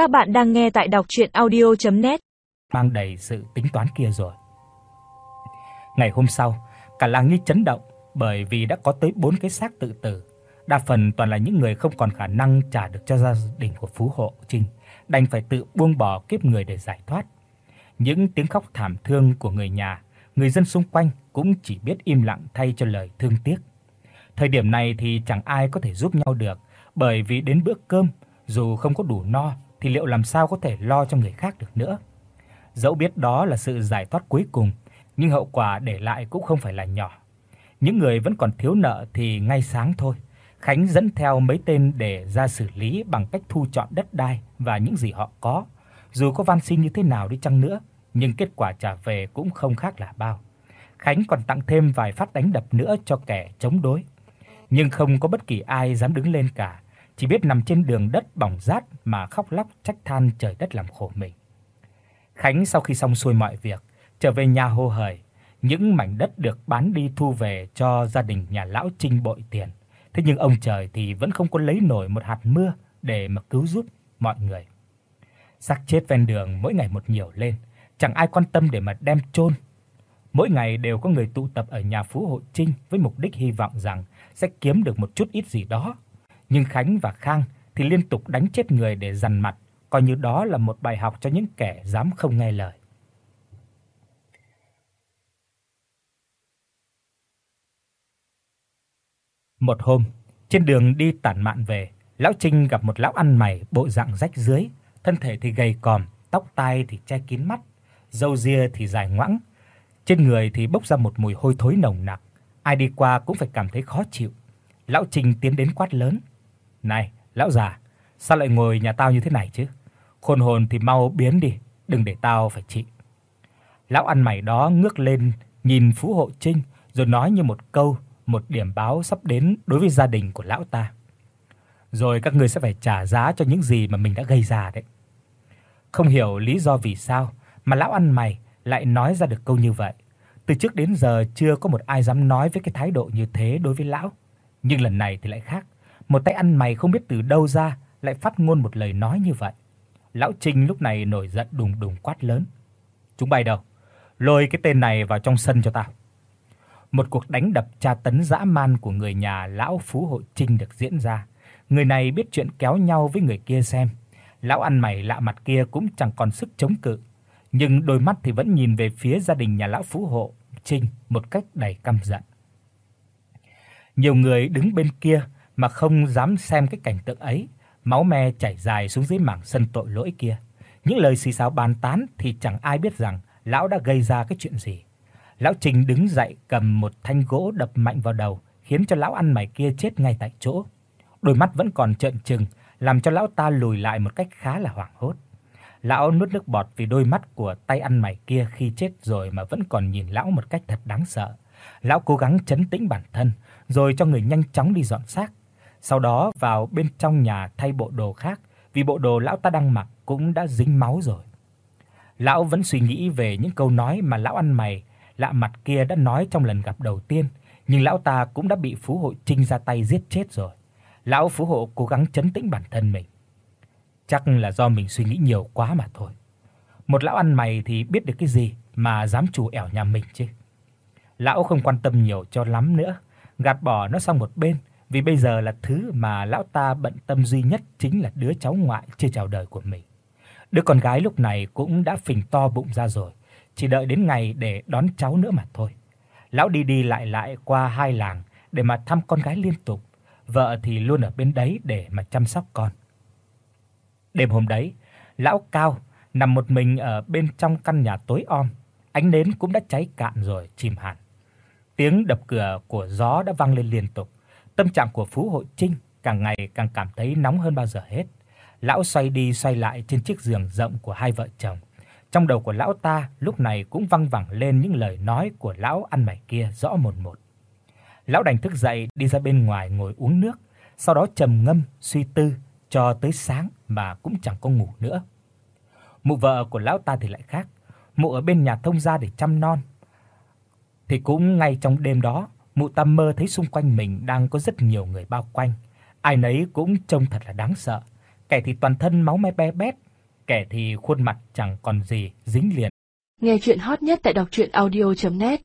Các bạn đang nghe tại đọc audio net Mang đầy sự tính toán kia rồi. Ngày hôm sau, cả làng như chấn động bởi vì đã có tới 4 cái xác tự tử, đa phần toàn là những người không còn khả năng trả được cho gia đình của phú hộ Trinh, đành phải tự buông bỏ kiếp người để giải thoát. Những tiếng khóc thảm thương của người nhà, người dân xung quanh cũng chỉ biết im lặng thay cho lời thương tiếc. Thời điểm này thì chẳng ai có thể giúp nhau được, bởi vì đến bữa cơm, dù không có đủ no thì liệu làm sao có thể lo cho người khác được nữa. Dẫu biết đó là sự giải thoát cuối cùng, nhưng hậu quả để lại cũng không phải là nhỏ. Những người vẫn còn thiếu nợ thì ngay sáng thôi, Khánh dẫn theo mấy tên để ra xử lý bằng cách thu chọn đất đai và những gì họ có. Dù có van xin như thế nào đi chăng nữa, nhưng kết quả trả về cũng không khác là bao. Khánh còn tặng thêm vài phát đánh đập nữa cho kẻ chống đối. Nhưng không có bất kỳ ai dám đứng lên cả, chỉ biết nằm trên đường đất bỏng rát mà khóc lóc trách than trời đất làm khổ mình. Khánh sau khi xong xuôi mọi việc, trở về nhà hô hởi, những mảnh đất được bán đi thu về cho gia đình nhà lão Trinh bội tiền. Thế nhưng ông trời thì vẫn không có lấy nổi một hạt mưa để mà cứu giúp mọi người. Xác chết ven đường mỗi ngày một nhiều lên, chẳng ai quan tâm để mà đem chôn. Mỗi ngày đều có người tụ tập ở nhà Phú Hộ Trinh với mục đích hy vọng rằng sẽ kiếm được một chút ít gì đó. Nhưng Khánh và Khang thì liên tục đánh chết người để dằn mặt, coi như đó là một bài học cho những kẻ dám không nghe lời. Một hôm, trên đường đi tản mạn về, lão Trinh gặp một lão ăn mày bộ dạng rách rưới, thân thể thì gầy còm, tóc tai thì che kín mắt, râu ria thì dài ngoẵng, trên người thì bốc ra một mùi hôi thối nồng nặc, ai đi qua cũng phải cảm thấy khó chịu. Lão Trình tiến đến quát lớn: "Này, lão già, sao lại ngồi nhà tao như thế này chứ? Khôn hồn thì mau biến đi, đừng để tao phải trị." Lão ăn mày đó ngước lên nhìn Phú Hộ Trinh rồi nói như một câu, một điểm báo sắp đến đối với gia đình của lão ta. Rồi các ngươi sẽ phải trả giá cho những gì mà mình đã gây ra đấy. Không hiểu lý do vì sao mà lão ăn mày lại nói ra được câu như vậy. Từ trước đến giờ chưa có một ai dám nói với cái thái độ như thế đối với lão, nhưng lần này thì lại khác. Một tay ăn mày không biết từ đâu ra lại phát ngôn một lời nói như vậy. Lão Trình lúc này nổi giận đùng đùng quát lớn: "Chúng bay đâu? Lôi cái tên này vào trong sân cho tao." Một cuộc đánh đập tra tấn dã man của người nhà lão Phú Hội Trinh được diễn ra. Người này biết chuyện kéo nhau với người kia xem. Lão ăn mày lạ mặt kia cũng chẳng còn sức chống cự, nhưng đôi mắt thì vẫn nhìn về phía gia đình nhà lão Phú Hộ Trinh một cách đầy căm giận. Nhiều người đứng bên kia mà không dám xem cái cảnh tượng ấy, máu me chảy dài xuống dưới mảng sân tội lỗi kia. Những lời xì xào bàn tán thì chẳng ai biết rằng lão đã gây ra cái chuyện gì. Lão Trình đứng dậy cầm một thanh gỗ đập mạnh vào đầu, khiến cho lão ăn mày kia chết ngay tại chỗ. Đôi mắt vẫn còn trợn trừng, làm cho lão ta lùi lại một cách khá là hoảng hốt. Lão nuốt nước bọt vì đôi mắt của tay ăn mày kia khi chết rồi mà vẫn còn nhìn lão một cách thật đáng sợ. Lão cố gắng trấn tĩnh bản thân, rồi cho người nhanh chóng đi dọn xác. Sau đó vào bên trong nhà thay bộ đồ khác, vì bộ đồ lão ta đang mặc cũng đã dính máu rồi. Lão vẫn suy nghĩ về những câu nói mà lão ăn mày lạ mặt kia đã nói trong lần gặp đầu tiên, nhưng lão ta cũng đã bị Phú Hộ Trinh ra tay giết chết rồi. Lão Phú Hộ cố gắng trấn tĩnh bản thân mình. Chắc là do mình suy nghĩ nhiều quá mà thôi. Một lão ăn mày thì biết được cái gì mà dám chủ ẻo nhà mình chứ. Lão không quan tâm nhiều cho lắm nữa, gạt bỏ nó sang một bên, vì bây giờ là thứ mà lão ta bận tâm duy nhất chính là đứa cháu ngoại chưa chào đời của mình. Đứa con gái lúc này cũng đã phình to bụng ra rồi, chỉ đợi đến ngày để đón cháu nữa mà thôi. Lão đi đi lại lại qua hai làng để mà thăm con gái liên tục, vợ thì luôn ở bên đấy để mà chăm sóc con. Đêm hôm đấy, lão Cao nằm một mình ở bên trong căn nhà tối om, ánh nến cũng đã cháy cạn rồi chìm hẳn. Tiếng đập cửa của gió đã vang lên liên tục. Tâm trạng của Phú Hội Trinh càng ngày càng cảm thấy nóng hơn bao giờ hết. Lão xoay đi xoay lại trên chiếc giường rộng của hai vợ chồng. Trong đầu của lão ta lúc này cũng văng vẳng lên những lời nói của lão ăn mày kia rõ mồn một. Lão đành thức dậy đi ra bên ngoài ngồi uống nước, sau đó trầm ngâm suy tư cho tới sáng mà cũng chẳng có ngủ nữa. Mụ vợ của lão ta thì lại khác, mụ ở bên nhà thông gia để chăm non. Thì cũng ngay trong đêm đó, mụ ta mơ thấy xung quanh mình đang có rất nhiều người bao quanh, ai nấy cũng trông thật là đáng sợ, kẻ thì toàn thân máu me be bét, kẻ thì khuôn mặt chẳng còn gì dính liền. Nghe truyện hot nhất tại doctruyenaudio.net